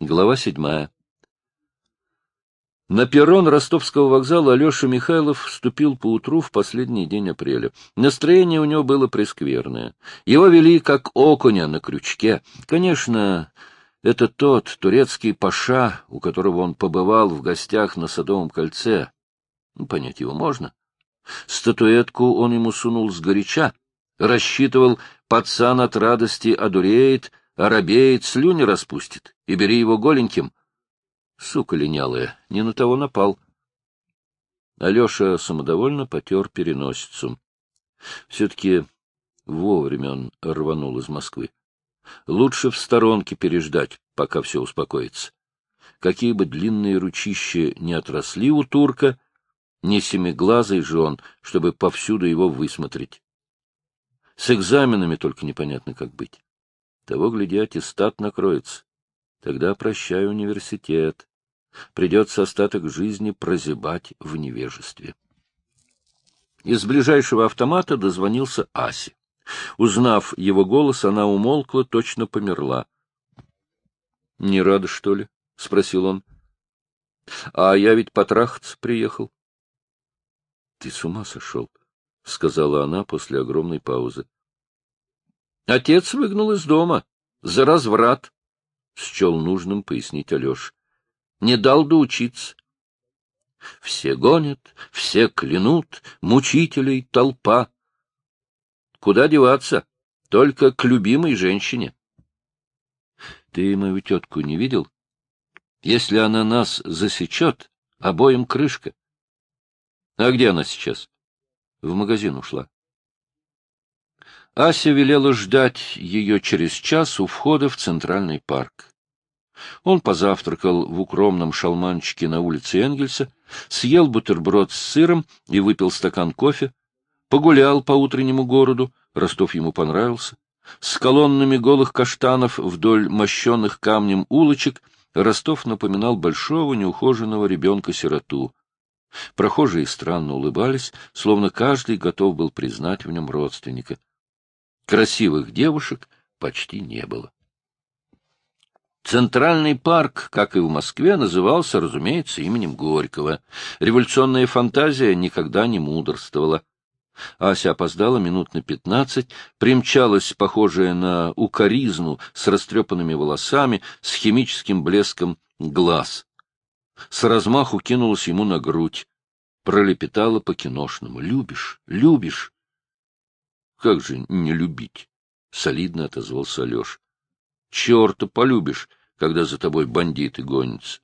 Глава седьмая. На перрон ростовского вокзала Алеша Михайлов вступил поутру в последний день апреля. Настроение у него было прескверное. Его вели как окуня на крючке. Конечно, это тот турецкий паша, у которого он побывал в гостях на Садовом кольце. Ну, понять его можно. Статуэтку он ему сунул сгоряча. Рассчитывал, пацан от радости одуреет, оробеет, слюни распустит, и бери его голеньким. Сука линялая, не на того напал. Алеша самодовольно потер переносицу. Все-таки вовремя он рванул из Москвы. Лучше в сторонке переждать, пока все успокоится. Какие бы длинные ручища не отросли у турка, не семиглазый же он, чтобы повсюду его высмотреть. С экзаменами только непонятно, как быть. Того, гляди, аттестат накроется. Тогда прощай университет. Придется остаток жизни прозябать в невежестве. Из ближайшего автомата дозвонился Аси. Узнав его голос, она умолкла, точно померла. — Не рада, что ли? — спросил он. — А я ведь потрахаться приехал. — Ты с ума сошел, — сказала она после огромной паузы. Отец выгнал из дома. За разврат. Счел нужным пояснить Алеша. Не дал доучиться. Все гонят, все клянут, мучителей толпа. Куда деваться? Только к любимой женщине. Ты мою тетку не видел? Если она нас засечет, обоим крышка. А где она сейчас? В магазин ушла. Ася велела ждать ее через час у входа в Центральный парк. Он позавтракал в укромном шалманчике на улице Энгельса, съел бутерброд с сыром и выпил стакан кофе, погулял по утреннему городу, Ростов ему понравился, с колоннами голых каштанов вдоль мощенных камнем улочек Ростов напоминал большого неухоженного ребенка-сироту. Прохожие странно улыбались, словно каждый готов был признать в нем родственника. Красивых девушек почти не было. Центральный парк, как и в Москве, назывался, разумеется, именем Горького. Революционная фантазия никогда не мудрствовала. Ася опоздала минут на пятнадцать, примчалась, похожая на укоризну, с растрепанными волосами, с химическим блеском глаз. С размаху кинулась ему на грудь, пролепетала по-киношному. «Любишь? Любишь?» Как же не любить? — солидно отозвался Алеша. — Черта полюбишь, когда за тобой бандиты гонятся.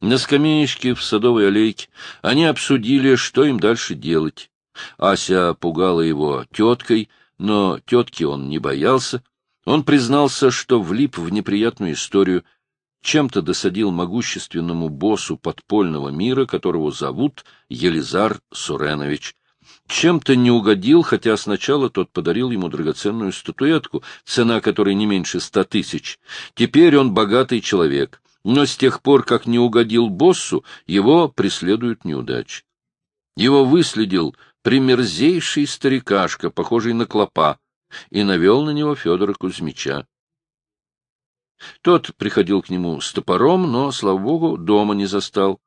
На скамеечке в садовой аллейке они обсудили, что им дальше делать. Ася пугала его теткой, но тетки он не боялся. Он признался, что влип в неприятную историю, чем-то досадил могущественному боссу подпольного мира, которого зовут Елизар Суренович. Чем-то не угодил, хотя сначала тот подарил ему драгоценную статуэтку, цена которой не меньше ста тысяч. Теперь он богатый человек, но с тех пор, как не угодил боссу, его преследуют неудачи. Его выследил примерзейший старикашка, похожий на клопа, и навел на него Федора Кузьмича. Тот приходил к нему с топором, но, слава богу, дома не застал.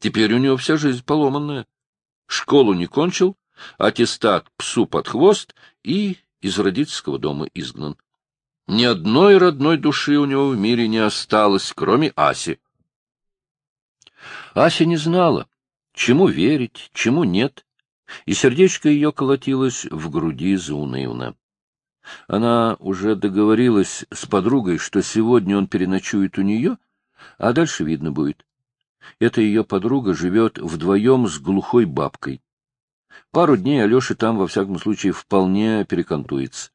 Теперь у него вся жизнь поломанная. Школу не кончил, аттестат псу под хвост и из родительского дома изгнан. Ни одной родной души у него в мире не осталось, кроме Аси. Ася не знала, чему верить, чему нет, и сердечко ее колотилось в груди заунывно. Она уже договорилась с подругой, что сегодня он переночует у нее, а дальше видно будет. Эта ее подруга живет вдвоем с глухой бабкой. Пару дней Алеша там, во всяком случае, вполне перекантуется.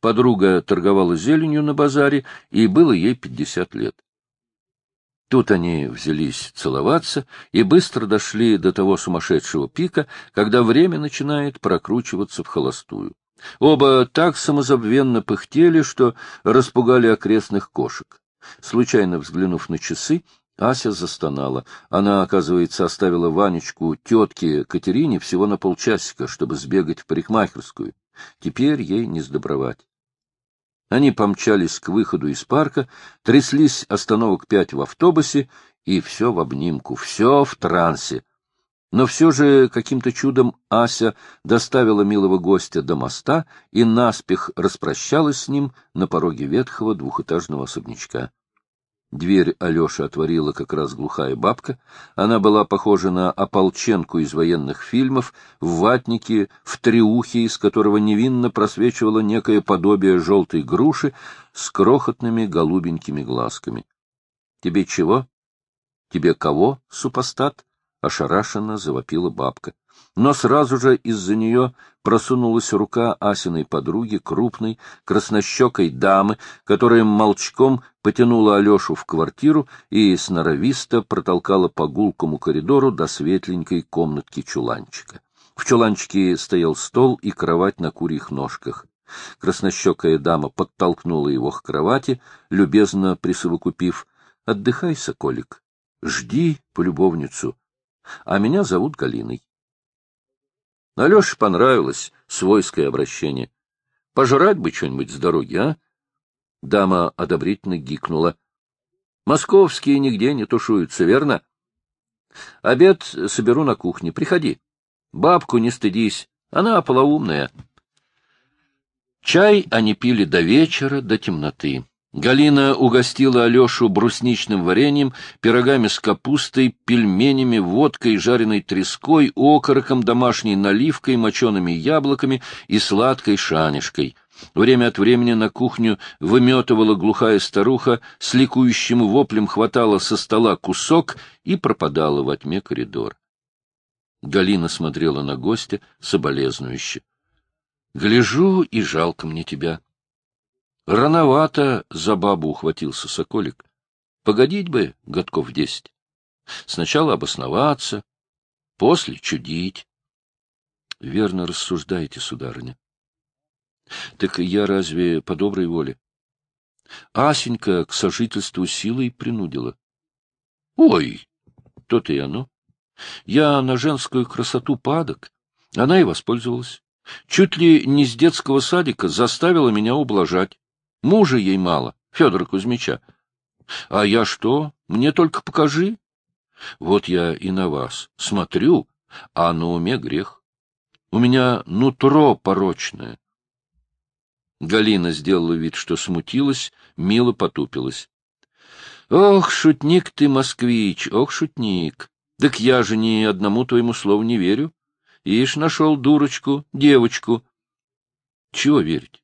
Подруга торговала зеленью на базаре, и было ей пятьдесят лет. Тут они взялись целоваться и быстро дошли до того сумасшедшего пика, когда время начинает прокручиваться в холостую. Оба так самозабвенно пыхтели, что распугали окрестных кошек. Случайно взглянув на часы, Ася застонала. Она, оказывается, оставила Ванечку тетке Катерине всего на полчасика, чтобы сбегать в парикмахерскую. Теперь ей не сдобровать. Они помчались к выходу из парка, тряслись остановок пять в автобусе, и все в обнимку, все в трансе. Но все же каким-то чудом Ася доставила милого гостя до моста и наспех распрощалась с ним на пороге ветхого двухэтажного особнячка. Дверь Алеша отворила как раз глухая бабка. Она была похожа на ополченку из военных фильмов, в ватнике, в триухе, из которого невинно просвечивало некое подобие желтой груши с крохотными голубенькими глазками. — Тебе чего? — Тебе кого, супостат? — ошарашенно завопила бабка но сразу же из-за нее просунулась рука Асиной подруги, крупной, краснощекой дамы, которая молчком потянула Алешу в квартиру и сноровисто протолкала по гулкому коридору до светленькой комнатки чуланчика. В чуланчике стоял стол и кровать на курьих ножках. Краснощекая дама подтолкнула его к кровати, любезно присовокупив «Отдыхай, соколик, жди полюбовницу, а меня зовут Галиной». Алёше понравилось свойское обращение. Пожрать бы что-нибудь с дороги, а? Дама одобрительно гикнула. Московские нигде не тушуются, верно? Обед соберу на кухне. Приходи. Бабку не стыдись. Она полоумная. Чай они пили до вечера, до темноты. Галина угостила Алешу брусничным вареньем, пирогами с капустой, пельменями, водкой, жареной треской, окороком, домашней наливкой, мочеными яблоками и сладкой шанишкой. Время от времени на кухню выметывала глухая старуха, с ликующим воплем хватала со стола кусок и пропадала во тьме коридор. Галина смотрела на гостя соболезнующе. — Гляжу, и жалко мне тебя. — Рановато за бабу ухватился соколик. Погодить бы годков десять. Сначала обосноваться, после чудить. Верно рассуждаете, сударыня. Так я разве по доброй воле? Асенька к сожительству силой принудила. Ой, то-то и оно. Я на женскую красоту падок. Она и воспользовалась. Чуть ли не с детского садика заставила меня ублажать. Мужа ей мало, Федора Кузьмича. А я что? Мне только покажи. Вот я и на вас смотрю, а на уме грех. У меня нутро порочное. Галина сделала вид, что смутилась, мило потупилась. — Ох, шутник ты, москвич, ох, шутник! Так я же ни одному твоему слову не верю. Ишь, нашел дурочку, девочку. Чего верить?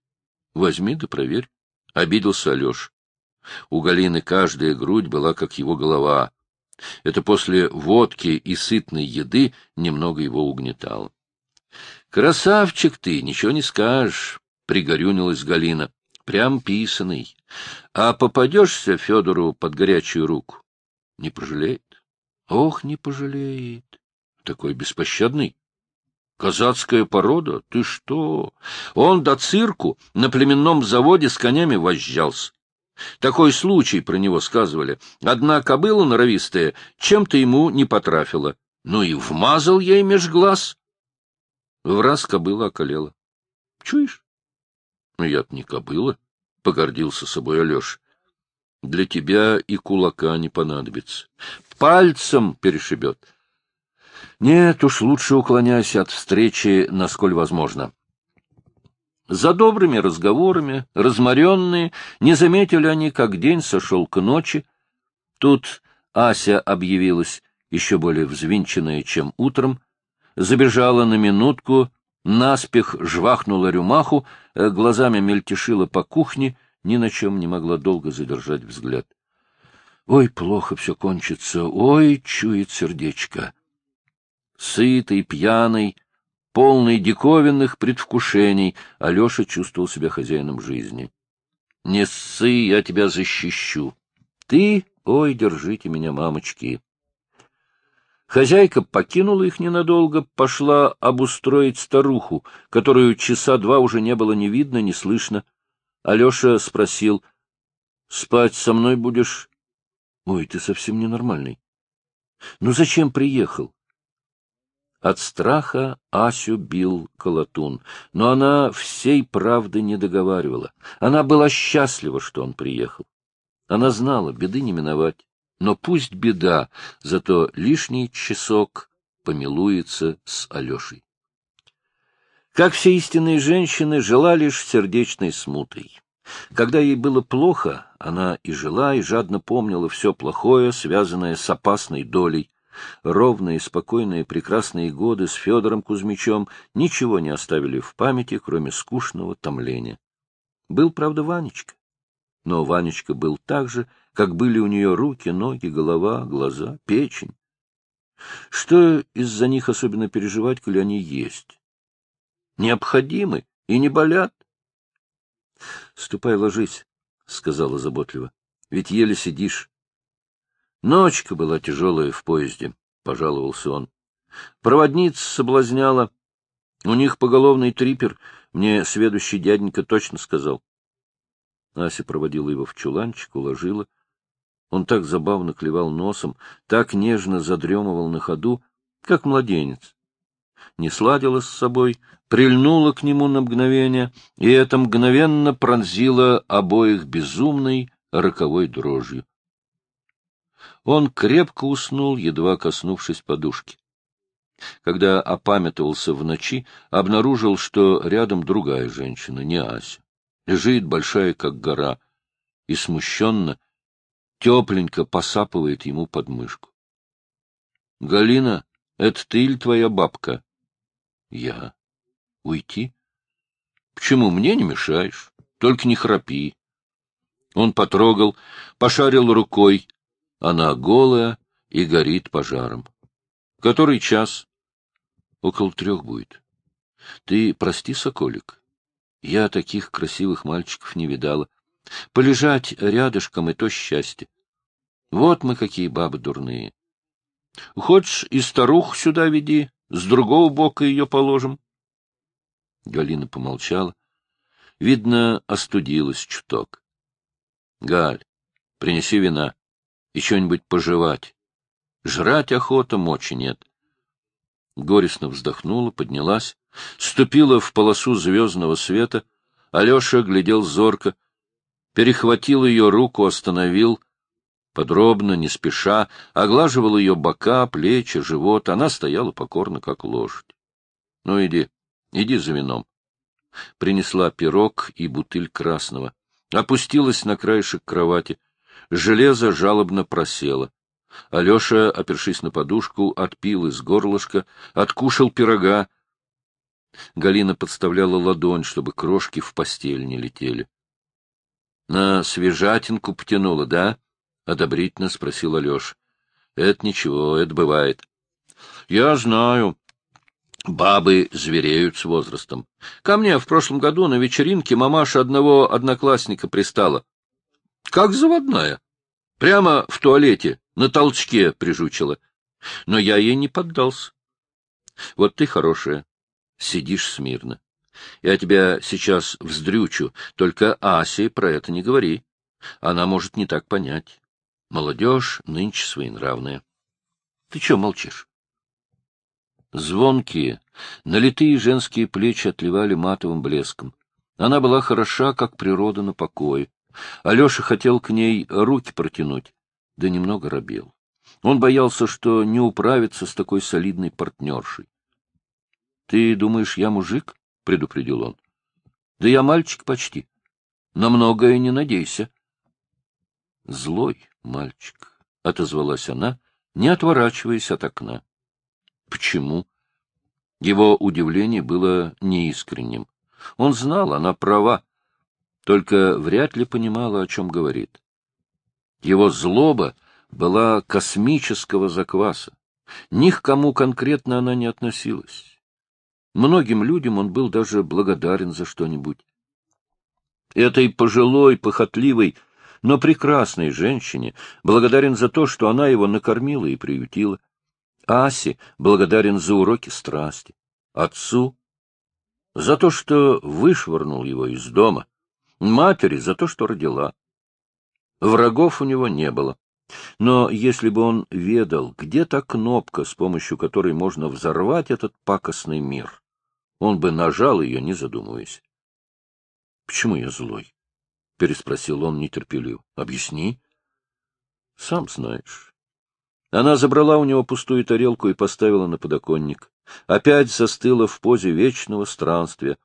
Возьми да проверь. Обиделся Алеша. У Галины каждая грудь была как его голова. Это после водки и сытной еды немного его угнетало. — Красавчик ты, ничего не скажешь, — пригорюнилась Галина. — Прям писаный. А попадешься Федору под горячую руку? Не пожалеет? Ох, не пожалеет. Такой беспощадный. Казацкая порода? Ты что? Он до цирку на племенном заводе с конями возжался. Такой случай про него сказывали. Одна кобыла норовистая чем-то ему не потрафила. Ну и вмазал ей меж глаз. В раз кобыла околела. Чуешь? Ну, я-то не кобыла, — погордился собой Алеша. Для тебя и кулака не понадобится. Пальцем перешибет. Нет уж, лучше уклоняйся от встречи, насколько возможно. За добрыми разговорами, разморенные, не заметили они, как день сошел к ночи. Тут Ася объявилась, еще более взвинченная, чем утром, забежала на минутку, наспех жвахнула рюмаху, э, глазами мельтешила по кухне, ни на чем не могла долго задержать взгляд. Ой, плохо все кончится, ой, чует сердечко сытый, пьяный, полный диковинных предвкушений, Алеша чувствовал себя хозяином жизни. — Не ссы, я тебя защищу. Ты, ой, держите меня, мамочки. Хозяйка покинула их ненадолго, пошла обустроить старуху, которую часа два уже не было ни видно, ни слышно. Алеша спросил, — Спать со мной будешь? — Ой, ты совсем ненормальный. — Ну зачем приехал? От страха Асю бил колотун, но она всей правды не договаривала. Она была счастлива, что он приехал. Она знала, беды не миновать. Но пусть беда, зато лишний часок помилуется с Алешей. Как все истинные женщины, жила лишь сердечной смутой. Когда ей было плохо, она и жила, и жадно помнила все плохое, связанное с опасной долей. Ровные, спокойные, прекрасные годы с Федором Кузьмичем ничего не оставили в памяти, кроме скучного томления. Был, правда, Ванечка. Но Ванечка был так же, как были у нее руки, ноги, голова, глаза, печень. Что из-за них особенно переживать, коли они есть? Необходимы и не болят. — Ступай, ложись, — сказала заботливо, — ведь еле сидишь. Ночка была тяжелая в поезде, — пожаловался он. Проводница соблазняла. У них поголовный трипер, мне сведущий дяденька точно сказал. Ася проводила его в чуланчик, уложила. Он так забавно клевал носом, так нежно задремывал на ходу, как младенец. Не сладила с собой, прильнула к нему на мгновение, и это мгновенно пронзило обоих безумной роковой дрожью. Он крепко уснул, едва коснувшись подушки. Когда опамятовался в ночи, обнаружил, что рядом другая женщина, не Ася. Лежит большая, как гора, и смущенно, тепленько посапывает ему под мышку. — Галина, это ты или твоя бабка? — Я. — Уйти? — Почему? Мне не мешаешь. Только не храпи. Он потрогал, пошарил рукой, она голая и горит пожаром. Который час? Около трех будет. Ты прости, соколик. Я таких красивых мальчиков не видала. Полежать рядышком — и то счастье. Вот мы какие бабы дурные. Хочешь, и старух сюда веди, с другого бока ее положим. Галина помолчала. Видно, остудилась чуток. — Галь, принеси вина и что-нибудь пожевать. Жрать охота, мочи нет. Горестно вздохнула, поднялась, ступила в полосу звездного света. Алеша глядел зорко, перехватил ее руку, остановил, подробно, не спеша, оглаживал ее бока, плечи, живот. Она стояла покорно, как лошадь. — Ну, иди, иди за вином. Принесла пирог и бутыль красного. Опустилась на краешек кровати. Железо жалобно просело. Алеша, опершись на подушку, отпил из горлышка, откушал пирога. Галина подставляла ладонь, чтобы крошки в постель не летели. — На свежатинку потянула, да? — одобрительно спросил Алеша. — Это ничего, это бывает. — Я знаю. Бабы звереют с возрастом. Ко мне в прошлом году на вечеринке мамаша одного одноклассника пристала. Как заводная. Прямо в туалете, на толчке прижучила. Но я ей не поддался. Вот ты хорошая, сидишь смирно. Я тебя сейчас вздрючу, только Асе про это не говори. Она может не так понять. Молодежь нынче своенравная. Ты чего молчишь? Звонкие, налитые женские плечи отливали матовым блеском. Она была хороша, как природа на покое. Алеша хотел к ней руки протянуть, да немного робел. Он боялся, что не управится с такой солидной партнершей. — Ты думаешь, я мужик? — предупредил он. — Да я мальчик почти. На многое не надейся. — Злой мальчик, — отозвалась она, не отворачиваясь от окна. — Почему? Его удивление было неискренним. Он знал, она права только вряд ли понимала, о чем говорит. Его злоба была космического закваса. Ни к кому конкретно она не относилась. Многим людям он был даже благодарен за что-нибудь. Этой пожилой, похотливой, но прекрасной женщине благодарен за то, что она его накормила и приютила. Асе благодарен за уроки страсти. Отцу — за то, что вышвырнул его из дома матери за то, что родила. Врагов у него не было. Но если бы он ведал, где та кнопка, с помощью которой можно взорвать этот пакостный мир, он бы нажал ее, не задумываясь. — Почему я злой? — переспросил он нетерпеливо. — Объясни. — Сам знаешь. Она забрала у него пустую тарелку и поставила на подоконник. Опять застыла в позе вечного странствия.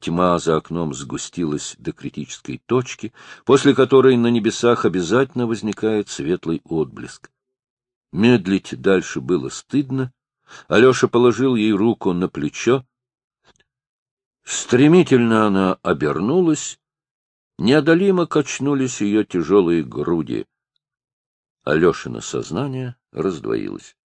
Тьма за окном сгустилась до критической точки, после которой на небесах обязательно возникает светлый отблеск. Медлить дальше было стыдно. Алеша положил ей руку на плечо. Стремительно она обернулась. Неодолимо качнулись ее тяжелые груди. Алешина сознание раздвоилось.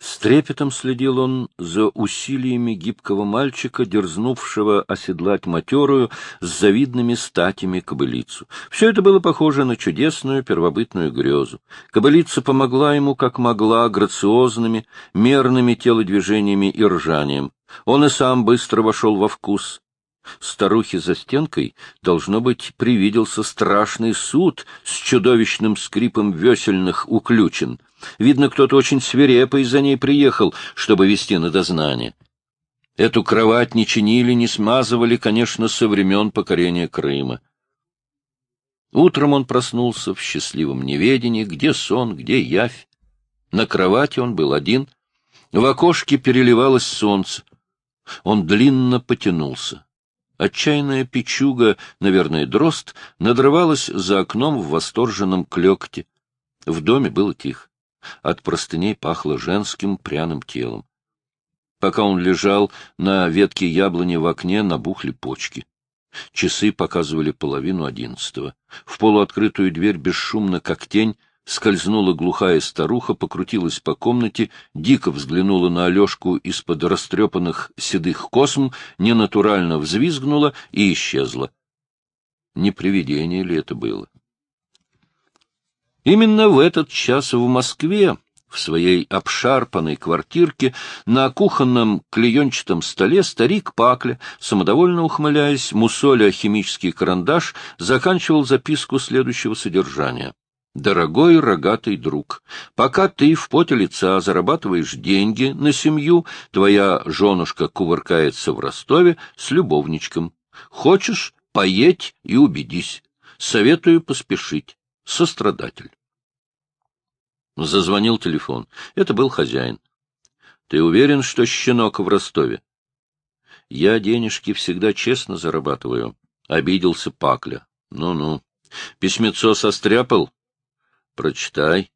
С трепетом следил он за усилиями гибкого мальчика, дерзнувшего оседлать матерую с завидными статями кобылицу. Все это было похоже на чудесную первобытную грезу. Кобылица помогла ему, как могла, грациозными, мерными телодвижениями и ржанием. Он и сам быстро вошел во вкус. Старухе за стенкой, должно быть, привиделся страшный суд с чудовищным скрипом весельных уключен. Видно, кто-то очень свирепый за ней приехал, чтобы вести на дознание. Эту кровать не чинили, не смазывали, конечно, со времен покорения Крыма. Утром он проснулся в счастливом неведении, где сон, где явь. На кровати он был один. В окошке переливалось солнце. Он длинно потянулся. Отчаянная печуга, наверное, дрозд, надрывалась за окном в восторженном клекте. В доме было тихо. От простыней пахло женским пряным телом. Пока он лежал, на ветке яблони в окне набухли почки. Часы показывали половину одиннадцатого. В полуоткрытую дверь бесшумно, как тень, скользнула глухая старуха, покрутилась по комнате, дико взглянула на Алешку из-под растрепанных седых косм, ненатурально взвизгнула и исчезла. Не привидение ли это было? Именно в этот час в Москве, в своей обшарпанной квартирке, на кухонном клеенчатом столе старик Пакля, самодовольно ухмыляясь, мусоля химический карандаш, заканчивал записку следующего содержания. Дорогой рогатый друг, пока ты в поте лица зарабатываешь деньги на семью, твоя женушка кувыркается в Ростове с любовничком. Хочешь — поедь и убедись. Советую поспешить. Сострадатель. Зазвонил телефон. Это был хозяин. Ты уверен, что щенок в Ростове? Я денежки всегда честно зарабатываю. Обиделся Пакля. Ну-ну. Письмецо состряпал? Прочитай.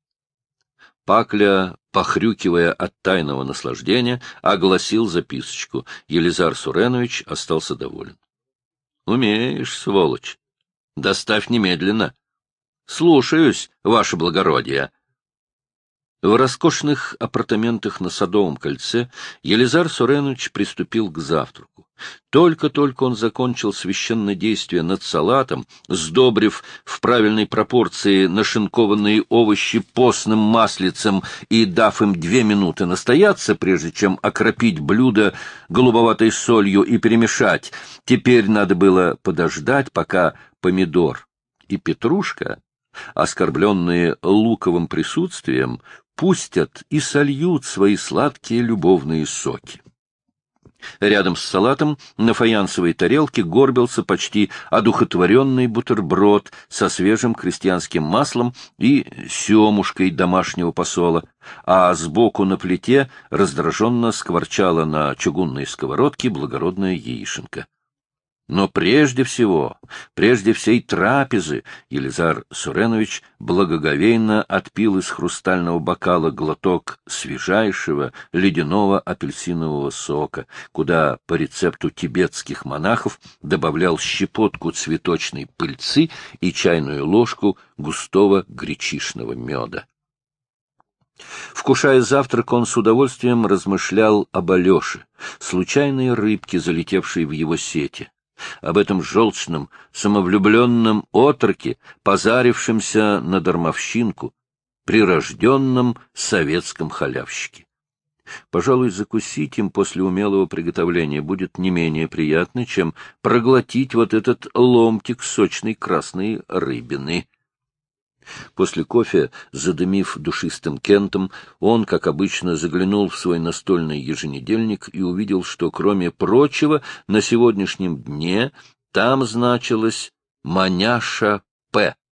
Пакля, похрюкивая от тайного наслаждения, огласил записочку. Елизар Суренович остался доволен. — Умеешь, сволочь. Доставь немедленно. — Слушаюсь, ваше благородие. В роскошных апартаментах на Садовом кольце Елизар Суренович приступил к завтраку. Только-только он закончил священное действие над салатом, сдобрив в правильной пропорции нашинкованные овощи постным маслицем и дав им две минуты настояться, прежде чем окропить блюдо голубоватой солью и перемешать. Теперь надо было подождать, пока помидор и петрушка оскорбленные луковым присутствием, пустят и сольют свои сладкие любовные соки. Рядом с салатом на фаянсовой тарелке горбился почти одухотворенный бутерброд со свежим крестьянским маслом и семушкой домашнего посола, а сбоку на плите раздраженно скворчала на чугунной сковородке благородная яишенка. Но прежде всего, прежде всей трапезы, Елизар Суренович благоговейно отпил из хрустального бокала глоток свежайшего ледяного апельсинового сока, куда по рецепту тибетских монахов добавлял щепотку цветочной пыльцы и чайную ложку густого гречишного меда. Вкушая завтрак, он с удовольствием размышлял об Алёше, случайной рыбке, залетевшей в его сети об этом желчном, самовлюбленном отроке, позарившемся на дармовщинку, прирожденном советском халявщике. Пожалуй, закусить им после умелого приготовления будет не менее приятно, чем проглотить вот этот ломтик сочной красной рыбины. После кофе, задымив душистым кентом, он, как обычно, заглянул в свой настольный еженедельник и увидел, что, кроме прочего, на сегодняшнем дне там значилось «Маняша П».